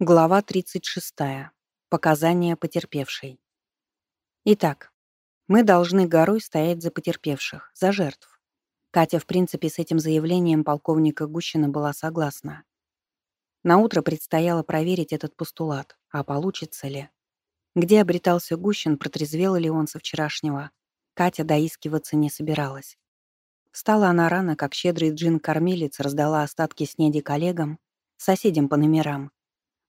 Глава 36. Показания потерпевшей. Итак, мы должны горой стоять за потерпевших, за жертв. Катя, в принципе, с этим заявлением полковника Гущина была согласна. На утро предстояло проверить этот постулат, а получится ли. Где обретался Гущин, протрезвел ли он со вчерашнего, Катя доискиваться не собиралась. Встала она рано, как щедрый джин-кормилец раздала остатки снеди коллегам, соседям по номерам,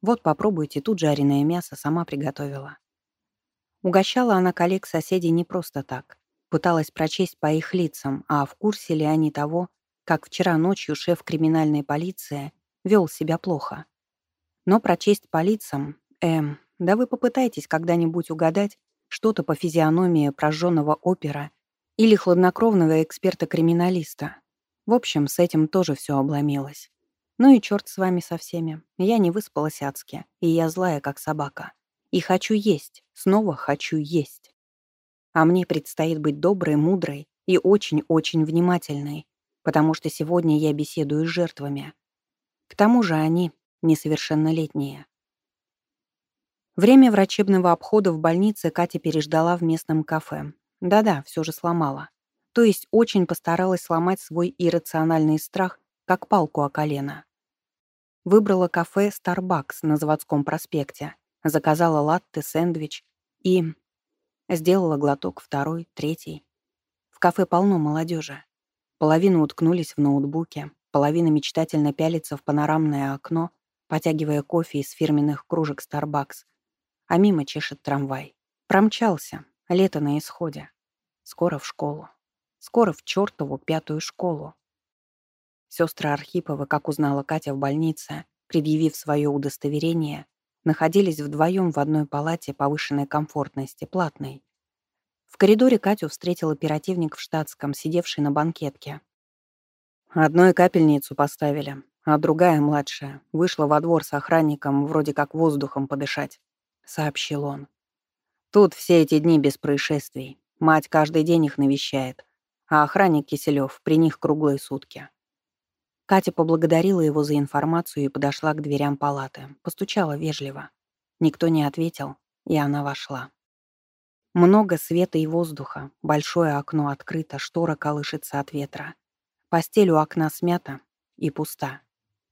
вот попробуйте, тут жареное мясо сама приготовила. Угощала она коллег-соседей не просто так. Пыталась прочесть по их лицам, а в курсе ли они того, как вчера ночью шеф криминальной полиции вел себя плохо. Но прочесть по лицам, эм, да вы попытайтесь когда-нибудь угадать что-то по физиономии прожженного опера или хладнокровного эксперта-криминалиста. В общем, с этим тоже все обломилось. Ну и черт с вами со всеми. Я не выспалась адски, и я злая, как собака. И хочу есть, снова хочу есть. А мне предстоит быть доброй, мудрой и очень-очень внимательной, потому что сегодня я беседую с жертвами. К тому же они несовершеннолетние. Время врачебного обхода в больнице Катя переждала в местном кафе. Да-да, все же сломала. То есть очень постаралась сломать свой иррациональный страх как палку о колено. Выбрала кафе Starbucks на заводском проспекте, заказала латте, сэндвич и... Сделала глоток второй, третий. В кафе полно молодежи. Половина уткнулись в ноутбуке, половина мечтательно пялится в панорамное окно, потягивая кофе из фирменных кружек Starbucks, а мимо чешет трамвай. Промчался, лето на исходе. Скоро в школу. Скоро в чертову пятую школу. Сестры Архиповы, как узнала Катя в больнице, предъявив свое удостоверение, находились вдвоем в одной палате повышенной комфортности, платной. В коридоре Катю встретил оперативник в штатском, сидевший на банкетке. Одной капельницу поставили, а другая, младшая, вышла во двор с охранником, вроде как воздухом подышать, — сообщил он. Тут все эти дни без происшествий. Мать каждый день их навещает, а охранник Киселев при них круглые сутки. Катя поблагодарила его за информацию и подошла к дверям палаты. Постучала вежливо. Никто не ответил, и она вошла. Много света и воздуха, большое окно открыто, штора колышется от ветра. Постель у окна смята и пуста.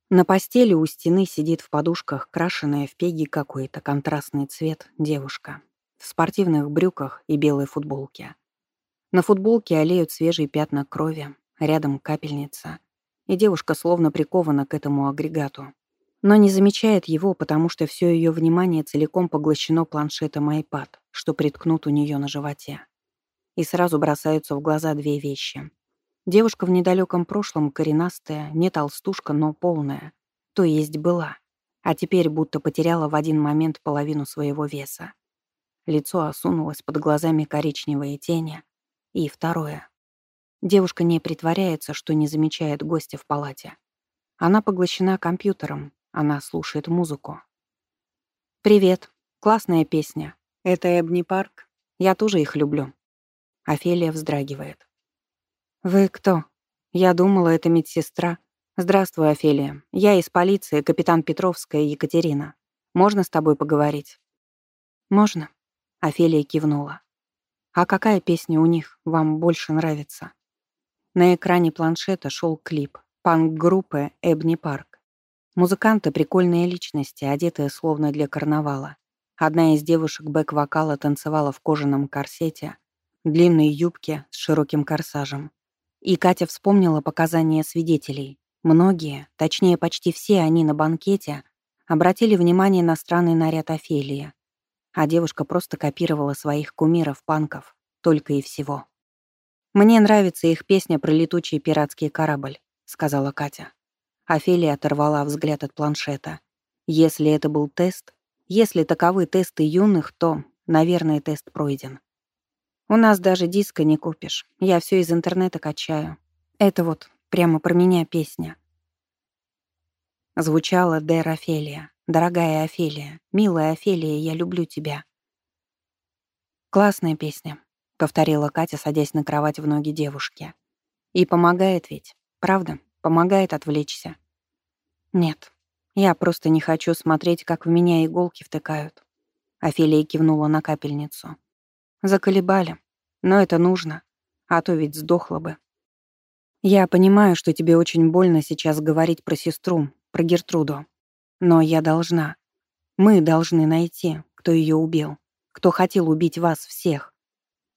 На постели у стены сидит в подушках, крашеная в пеги какой-то контрастный цвет девушка. В спортивных брюках и белой футболке. На футболке олеют свежие пятна крови, рядом капельница — и девушка словно прикована к этому агрегату. Но не замечает его, потому что все ее внимание целиком поглощено планшетом iPad, что приткнут у нее на животе. И сразу бросаются в глаза две вещи. Девушка в недалеком прошлом коренастая, не толстушка, но полная. То есть была. А теперь будто потеряла в один момент половину своего веса. Лицо осунулось под глазами коричневые тени. И второе. Девушка не притворяется, что не замечает гостя в палате. Она поглощена компьютером, она слушает музыку. «Привет. Классная песня. Это Эбни Парк. Я тоже их люблю». Офелия вздрагивает. «Вы кто?» «Я думала, это медсестра. Здравствуй, Офелия. Я из полиции, капитан Петровская Екатерина. Можно с тобой поговорить?» «Можно», — Офелия кивнула. «А какая песня у них вам больше нравится?» На экране планшета шел клип панк-группы «Эбни Парк». Музыканты — прикольные личности, одетые словно для карнавала. Одна из девушек бэк-вокала танцевала в кожаном корсете, длинной юбке с широким корсажем. И Катя вспомнила показания свидетелей. Многие, точнее почти все они на банкете, обратили внимание на странный наряд Офелии. А девушка просто копировала своих кумиров-панков, только и всего. «Мне нравится их песня про летучий пиратский корабль», — сказала Катя. Офелия оторвала взгляд от планшета. «Если это был тест, если таковы тесты юных, то, наверное, тест пройден. У нас даже диска не купишь. Я все из интернета качаю. Это вот прямо про меня песня». Звучала Дэр Офелия. «Дорогая Офелия, милая Офелия, я люблю тебя». Классная песня. — повторила Катя, садясь на кровать в ноги девушки. «И помогает ведь, правда? Помогает отвлечься?» «Нет». Я просто не хочу смотреть, как в меня иголки втыкают. Офелия кивнула на капельницу. Заколебали. Но это нужно. А то ведь сдохла бы. Я понимаю, что тебе очень больно сейчас говорить про сестру, про Гертруду. Но я должна. Мы должны найти, кто ее убил. Кто хотел убить вас всех.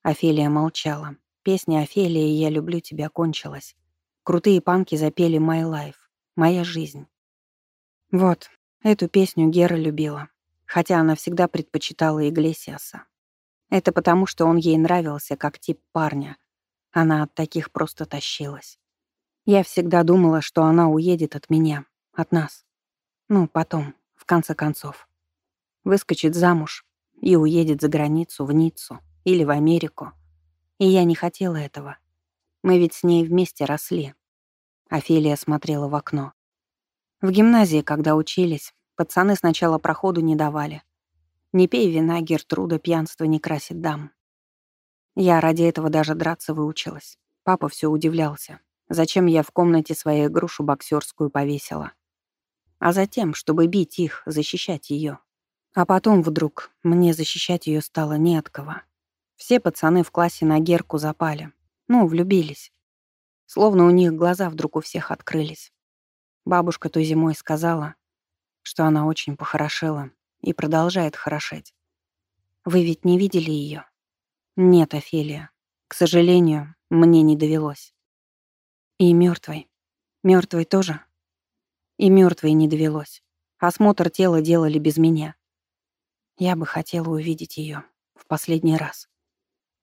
Офелия молчала. Песня Офелии «Я люблю тебя» кончилась. Крутые панки запели «My Life» — «Моя жизнь». Вот, эту песню Гера любила, хотя она всегда предпочитала Иглесиаса. Это потому, что он ей нравился как тип парня. Она от таких просто тащилась. Я всегда думала, что она уедет от меня, от нас. Ну, потом, в конце концов. Выскочит замуж и уедет за границу, в Ниццу или в Америку. И я не хотела этого. Мы ведь с ней вместе росли. Офелия смотрела в окно. В гимназии, когда учились, пацаны сначала проходу не давали. Не пей вина, Гертруда, пьянство не красит дам. Я ради этого даже драться выучилась. Папа все удивлялся. Зачем я в комнате своей грушу боксерскую повесила? А затем, чтобы бить их, защищать ее. А потом вдруг мне защищать ее стало не от кого. Все пацаны в классе на Герку запали. Ну, влюбились. Словно у них глаза вдруг у всех открылись. Бабушка той зимой сказала, что она очень похорошела и продолжает хорошеть. Вы ведь не видели ее? Нет, Офелия. К сожалению, мне не довелось. И мертвой. Мертвой тоже? И мертвой не довелось. Осмотр тела делали без меня. Я бы хотела увидеть ее в последний раз.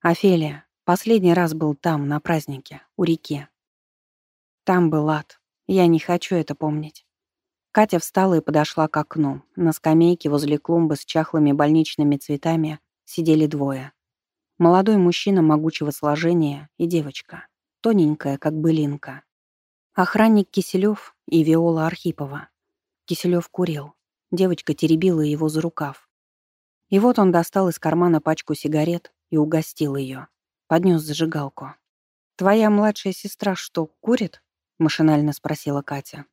Офелия, последний раз был там, на празднике, у реки. Там был ад. Я не хочу это помнить. Катя встала и подошла к окну. На скамейке возле клумбы с чахлыми больничными цветами сидели двое. Молодой мужчина могучего сложения и девочка, тоненькая, как былинка. Охранник Киселев и Виола Архипова. Киселев курил. Девочка теребила его за рукав. И вот он достал из кармана пачку сигарет и угостил ее. Поднес зажигалку. «Твоя младшая сестра что, курит?» — машинально спросила Катя.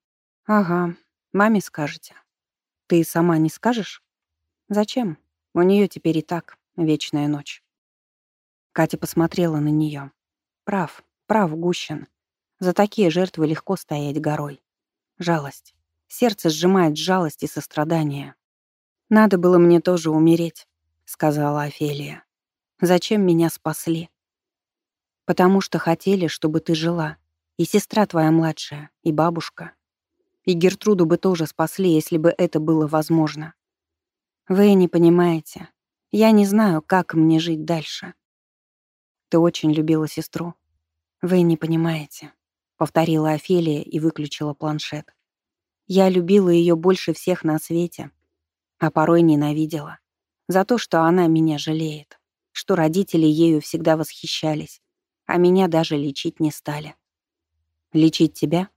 «Ага, маме скажете». «Ты сама не скажешь?» «Зачем? У нее теперь и так вечная ночь». Катя посмотрела на нее. «Прав, прав, Гущин. За такие жертвы легко стоять горой. Жалость. Сердце сжимает жалость и сострадание. Надо было мне тоже умереть», — сказала Офелия. Зачем меня спасли? Потому что хотели, чтобы ты жила. И сестра твоя младшая, и бабушка. И Гертруду бы тоже спасли, если бы это было возможно. Вы не понимаете. Я не знаю, как мне жить дальше. Ты очень любила сестру. Вы не понимаете, повторила Офелия и выключила планшет. Я любила ее больше всех на свете, а порой ненавидела за то, что она меня жалеет что родители ею всегда восхищались, а меня даже лечить не стали. Лечить тебя?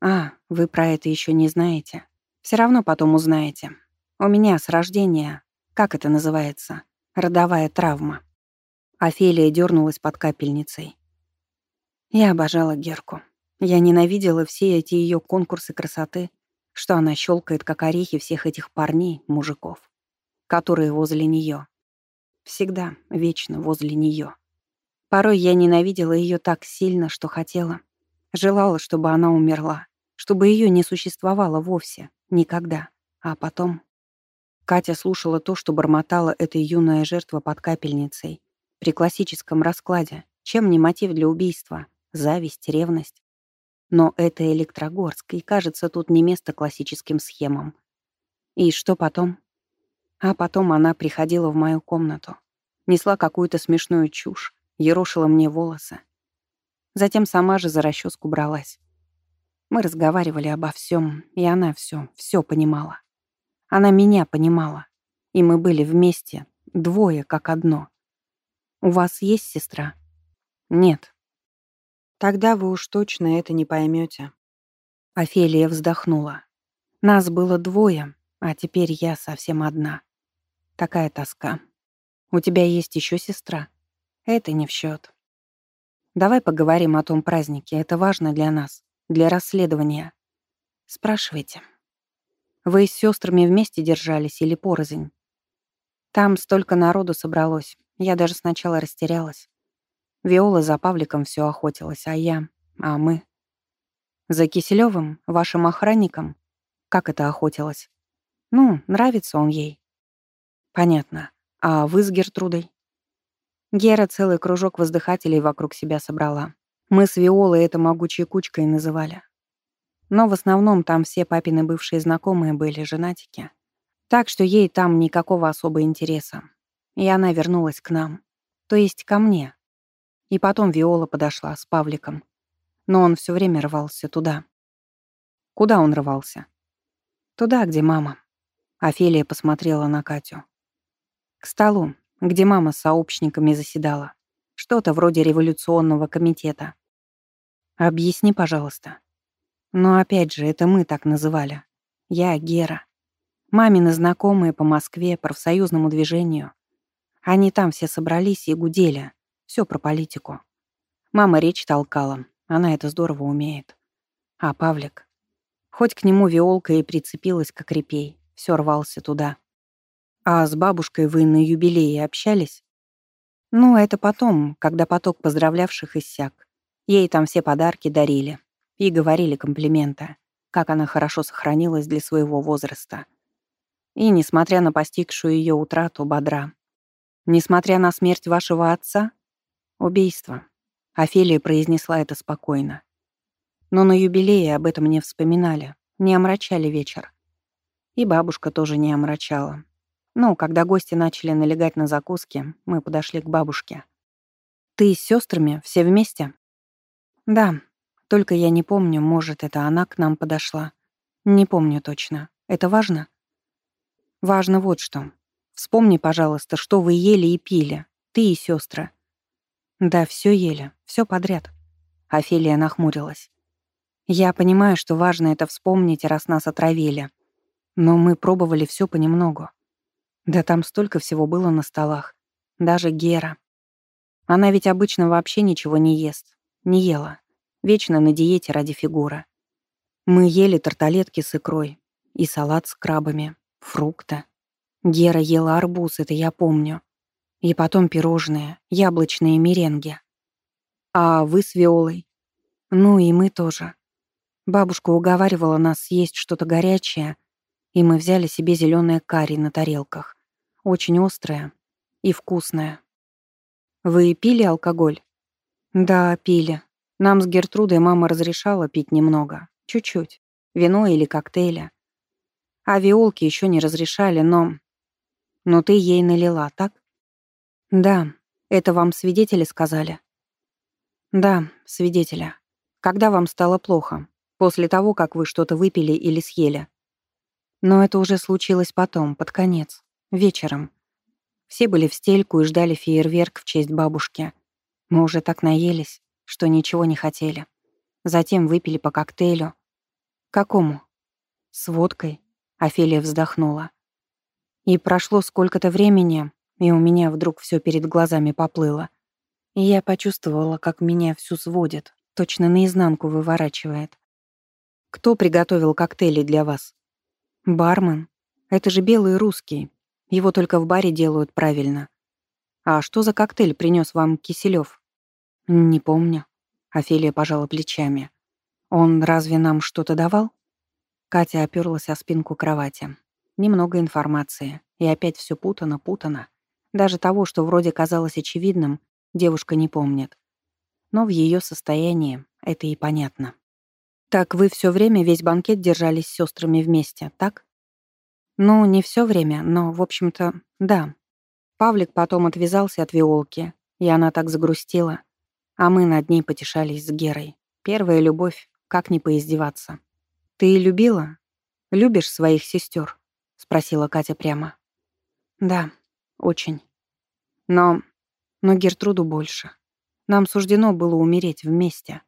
А, вы про это еще не знаете. Все равно потом узнаете. У меня с рождения, как это называется, родовая травма. Офелия дернулась под капельницей. Я обожала Герку. Я ненавидела все эти ее конкурсы красоты, что она щелкает, как орехи всех этих парней, мужиков, которые возле нее. Всегда, вечно возле нее. Порой я ненавидела ее так сильно, что хотела. Желала, чтобы она умерла, чтобы ее не существовало вовсе, никогда. А потом... Катя слушала то, что бормотала эта юная жертва под капельницей. При классическом раскладе. Чем не мотив для убийства? Зависть, ревность. Но это Электрогорск, и, кажется, тут не место классическим схемам. И что потом? А потом она приходила в мою комнату, несла какую-то смешную чушь, ерошила мне волосы. Затем сама же за расческу бралась. Мы разговаривали обо всем, и она все, все понимала. Она меня понимала, и мы были вместе, двое как одно. «У вас есть сестра?» «Нет». «Тогда вы уж точно это не поймете. Офелия вздохнула. «Нас было двое, а теперь я совсем одна. Такая тоска. У тебя есть еще сестра? Это не в счет. Давай поговорим о том празднике. Это важно для нас, для расследования. Спрашивайте. Вы с сестрами вместе держались или порознь? Там столько народу собралось. Я даже сначала растерялась. Виола за Павликом все охотилась, а я... А мы... За Киселевым, вашим охранником? Как это охотилась? Ну, нравится он ей. Понятно. А вы с Гертрудой? Гера целый кружок воздыхателей вокруг себя собрала. Мы с Виолой это могучей кучкой называли. Но в основном там все папины бывшие знакомые были женатики. Так что ей там никакого особого интереса. И она вернулась к нам. То есть ко мне. И потом Виола подошла с Павликом. Но он все время рвался туда. Куда он рвался? Туда, где мама. Офелия посмотрела на Катю. Столу, где мама с сообщниками заседала. Что-то вроде революционного комитета. Объясни, пожалуйста. Но опять же, это мы так называли. Я Гера. Мамины знакомые по Москве, профсоюзному движению. Они там все собрались и гудели. Все про политику. Мама речь толкала. Она это здорово умеет. А Павлик? Хоть к нему Виолка и прицепилась, как репей. Все рвался туда. А с бабушкой вы на юбилее общались? Ну, это потом, когда поток поздравлявших иссяк. Ей там все подарки дарили. И говорили комплименты, как она хорошо сохранилась для своего возраста. И, несмотря на постигшую ее утрату, бодра. Несмотря на смерть вашего отца, убийство. Офелия произнесла это спокойно. Но на юбилее об этом не вспоминали, не омрачали вечер. И бабушка тоже не омрачала. Ну, когда гости начали налегать на закуски, мы подошли к бабушке. «Ты с сестрами все вместе?» «Да, только я не помню, может, это она к нам подошла. Не помню точно. Это важно? Важно вот что. Вспомни, пожалуйста, что вы ели и пили. Ты и сестры. Да, все ели. все подряд. Офелия нахмурилась. Я понимаю, что важно это вспомнить, раз нас отравили. Но мы пробовали все понемногу. Да там столько всего было на столах. Даже Гера. Она ведь обычно вообще ничего не ест. Не ела. Вечно на диете ради фигуры. Мы ели тарталетки с икрой и салат с крабами, фрукты. Гера ела арбуз, это я помню. И потом пирожные, яблочные меренги. А вы с Виолой? Ну и мы тоже. Бабушка уговаривала нас съесть что-то горячее, и мы взяли себе зеленое карри на тарелках. Очень острое и вкусное. Вы пили алкоголь? Да, пили. Нам с Гертрудой мама разрешала пить немного, чуть-чуть, вино или коктейля. А виолки еще не разрешали, но... Но ты ей налила, так? Да, это вам свидетели сказали? Да, свидетеля. Когда вам стало плохо? После того, как вы что-то выпили или съели? Но это уже случилось потом, под конец, вечером. Все были в стельку и ждали фейерверк в честь бабушки. Мы уже так наелись что ничего не хотели. Затем выпили по коктейлю. Какому? С водкой. Офелия вздохнула. И прошло сколько-то времени, и у меня вдруг все перед глазами поплыло. И я почувствовала, как меня всю сводит, точно наизнанку выворачивает. Кто приготовил коктейли для вас? Бармен. Это же белый русский. Его только в баре делают правильно. А что за коктейль принес вам Киселев? «Не помню». Офелия пожала плечами. «Он разве нам что-то давал?» Катя оперлась о спинку кровати. Немного информации. И опять все путано-путано. Даже того, что вроде казалось очевидным, девушка не помнит. Но в ее состоянии это и понятно. «Так вы все время весь банкет держались с сестрами вместе, так?» «Ну, не все время, но, в общем-то, да». Павлик потом отвязался от Виолки, и она так загрустила. А мы над ней потешались с Герой. Первая любовь, как не поиздеваться. «Ты любила? Любишь своих сестер? спросила Катя прямо. «Да, очень. Но... но Гертруду больше. Нам суждено было умереть вместе».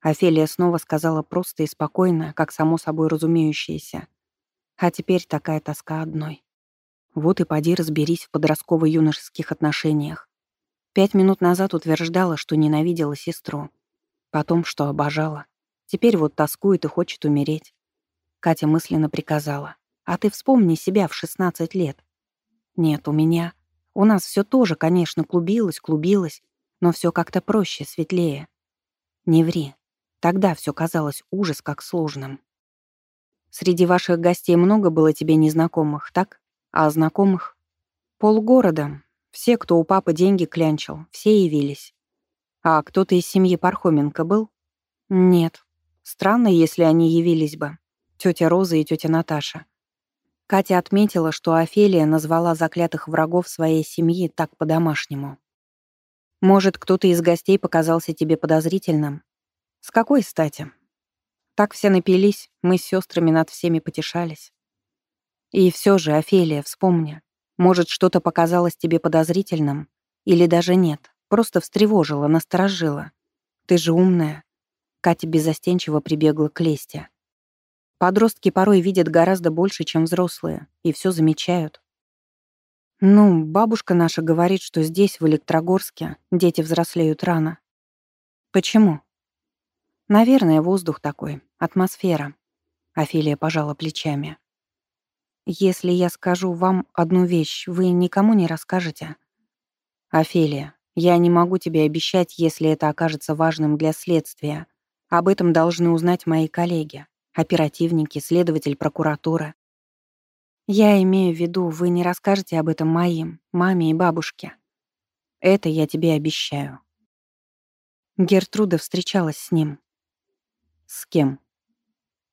Офелия снова сказала просто и спокойно, как само собой разумеющееся. А теперь такая тоска одной. Вот и поди разберись в подростково-юношеских отношениях. Пять минут назад утверждала, что ненавидела сестру. Потом, что обожала. Теперь вот тоскует и хочет умереть. Катя мысленно приказала. «А ты вспомни себя в 16 лет». «Нет, у меня. У нас все тоже, конечно, клубилось, клубилось, но все как-то проще, светлее. Не ври. Тогда все казалось ужас как сложным. Среди ваших гостей много было тебе незнакомых, так? А знакомых? Полгорода. Все, кто у папы деньги клянчил, все явились. А кто-то из семьи Пархоменко был? Нет. Странно, если они явились бы. Тетя Роза и тетя Наташа. Катя отметила, что Офелия назвала заклятых врагов своей семьи так по-домашнему. «Может, кто-то из гостей показался тебе подозрительным? С какой стати?» Так все напились, мы с сестрами над всеми потешались. И все же, Офелия, вспомни, может, что-то показалось тебе подозрительным? Или даже нет, просто встревожило, насторожило. Ты же умная. Катя безостенчиво прибегла к Лесте. Подростки порой видят гораздо больше, чем взрослые, и все замечают. Ну, бабушка наша говорит, что здесь, в Электрогорске, дети взрослеют рано. Почему? Наверное, воздух такой, атмосфера. Офелия пожала плечами. Если я скажу вам одну вещь, вы никому не расскажете? Офелия, я не могу тебе обещать, если это окажется важным для следствия. Об этом должны узнать мои коллеги, оперативники, следователь прокуратуры. Я имею в виду, вы не расскажете об этом моим, маме и бабушке. Это я тебе обещаю. Гертруда встречалась с ним. С кем?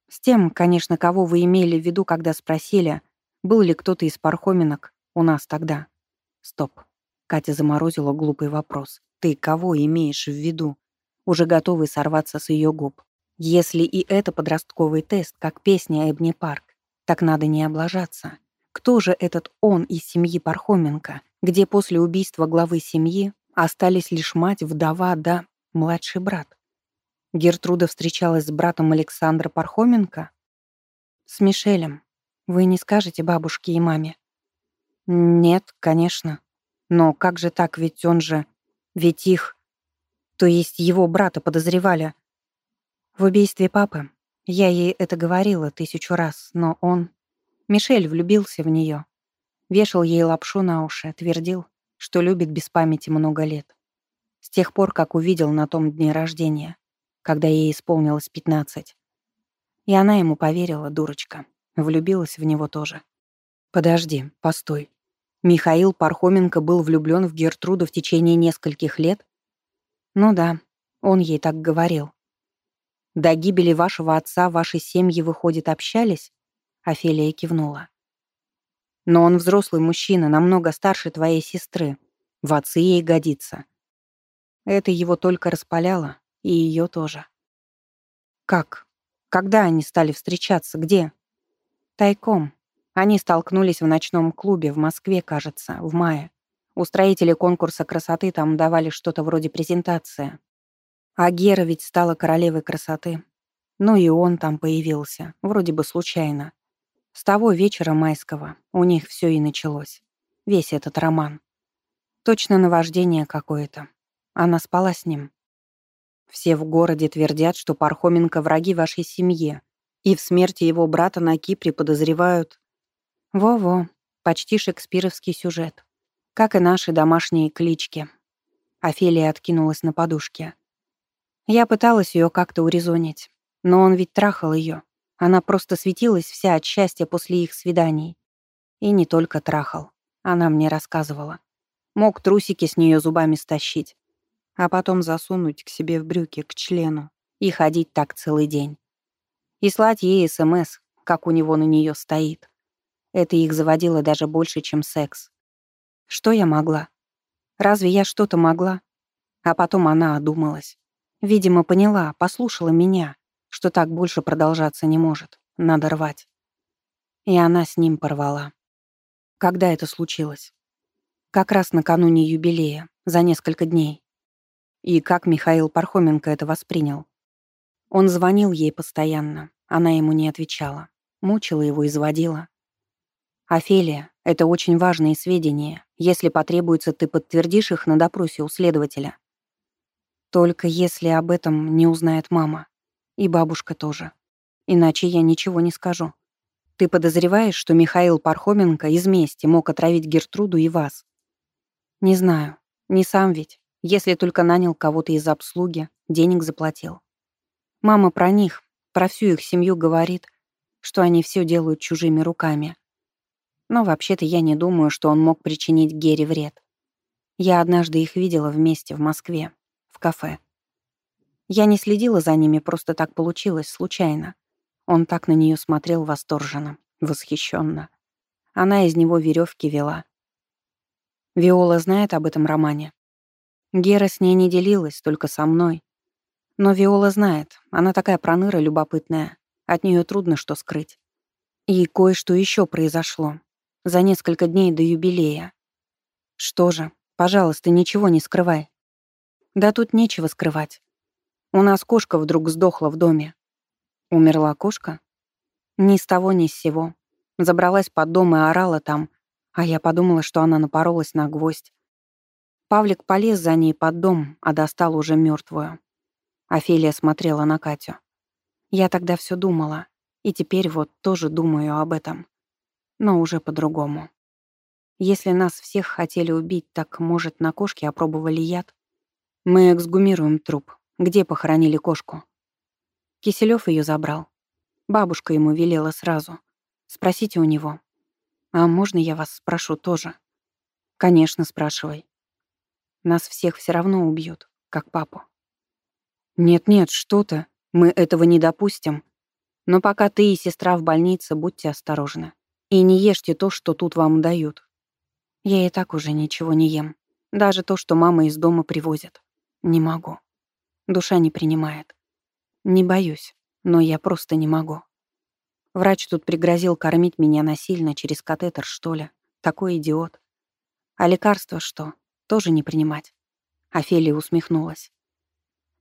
С тем, конечно, кого вы имели в виду, когда спросили, был ли кто-то из пархоминок у нас тогда. Стоп. Катя заморозила глупый вопрос. Ты кого имеешь в виду? Уже готовый сорваться с ее губ. Если и это подростковый тест, как песня Эбни Парк, так надо не облажаться. Кто же этот он из семьи Пархоменко, где после убийства главы семьи остались лишь мать, вдова да младший брат? Гертруда встречалась с братом Александра Пархоменко? С Мишелем. Вы не скажете бабушке и маме? Нет, конечно. Но как же так, ведь он же... Ведь их... То есть его брата подозревали. В убийстве папы. Я ей это говорила тысячу раз, но он... Мишель влюбился в нее. Вешал ей лапшу на уши, твердил, что любит без памяти много лет. С тех пор, как увидел на том дне рождения когда ей исполнилось пятнадцать. И она ему поверила, дурочка. Влюбилась в него тоже. Подожди, постой. Михаил Пархоменко был влюблён в Гертруду в течение нескольких лет? Ну да, он ей так говорил. До гибели вашего отца ваши семьи, выходит, общались? Офелия кивнула. Но он взрослый мужчина, намного старше твоей сестры. В отцы ей годится. Это его только распаляло, и ее тоже. Как? Когда они стали встречаться? Где? Тайком. Они столкнулись в ночном клубе в Москве, кажется, в мае. Устроители конкурса красоты там давали что-то вроде презентации. А Гера ведь стала королевой красоты. Ну и он там появился, вроде бы случайно. С того вечера майского у них все и началось. Весь этот роман. Точно наваждение какое-то. Она спала с ним. Все в городе твердят, что Пархоменко враги вашей семье, и в смерти его брата на Кипре подозревают... Во-во, почти шекспировский сюжет. Как и наши домашние клички. Офелия откинулась на подушке. Я пыталась ее как-то урезонить, но он ведь трахал ее. Она просто светилась вся от счастья после их свиданий. И не только трахал. Она мне рассказывала. Мог трусики с нее зубами стащить а потом засунуть к себе в брюки, к члену, и ходить так целый день. И слать ей СМС, как у него на нее стоит. Это их заводило даже больше, чем секс. Что я могла? Разве я что-то могла? А потом она одумалась. Видимо, поняла, послушала меня, что так больше продолжаться не может. Надо рвать. И она с ним порвала. Когда это случилось? Как раз накануне юбилея, за несколько дней. И как Михаил Пархоменко это воспринял? Он звонил ей постоянно, она ему не отвечала. Мучила его, изводила. «Офелия, это очень важные сведения. Если потребуется, ты подтвердишь их на допросе у следователя. Только если об этом не узнает мама. И бабушка тоже. Иначе я ничего не скажу. Ты подозреваешь, что Михаил Пархоменко из мести мог отравить Гертруду и вас? Не знаю. Не сам ведь. Если только нанял кого-то из обслуги, денег заплатил. Мама про них, про всю их семью говорит, что они все делают чужими руками. Но вообще-то я не думаю, что он мог причинить Гере вред. Я однажды их видела вместе в Москве, в кафе. Я не следила за ними, просто так получилось, случайно. Он так на нее смотрел восторженно, восхищенно. Она из него веревки вела. Виола знает об этом романе. Гера с ней не делилась, только со мной. Но Виола знает, она такая проныра любопытная. От нее трудно что скрыть. И кое-что еще произошло. За несколько дней до юбилея. Что же, пожалуйста, ничего не скрывай. Да тут нечего скрывать. У нас кошка вдруг сдохла в доме. Умерла кошка? Ни с того, ни с сего. Забралась под дом и орала там, а я подумала, что она напоролась на гвоздь. Павлик полез за ней под дом, а достал уже мертвую. Офелия смотрела на Катю. Я тогда все думала, и теперь вот тоже думаю об этом. Но уже по-другому. Если нас всех хотели убить, так, может, на кошке опробовали яд? Мы эксгумируем труп. Где похоронили кошку? Киселёв ее забрал. Бабушка ему велела сразу. Спросите у него. А можно я вас спрошу тоже? Конечно, спрашивай. Нас всех все равно убьют, как папу. Нет-нет, что ты. Мы этого не допустим. Но пока ты и сестра в больнице, будьте осторожны. И не ешьте то, что тут вам дают. Я и так уже ничего не ем. Даже то, что мама из дома привозит. Не могу. Душа не принимает. Не боюсь, но я просто не могу. Врач тут пригрозил кормить меня насильно через катетер, что ли. Такой идиот. А лекарство что? Тоже не принимать. Офелия усмехнулась.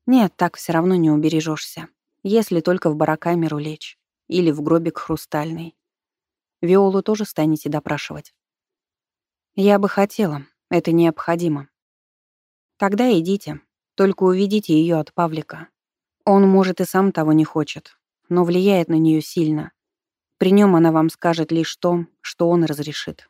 Нет, так все равно не убережешься. Если только в барокамеру лечь. Или в гробик хрустальный. Виолу тоже станете допрашивать. Я бы хотела. Это необходимо. Тогда идите. Только уведите ее от Павлика. Он, может, и сам того не хочет, но влияет на нее сильно. При нем она вам скажет лишь то, что он разрешит.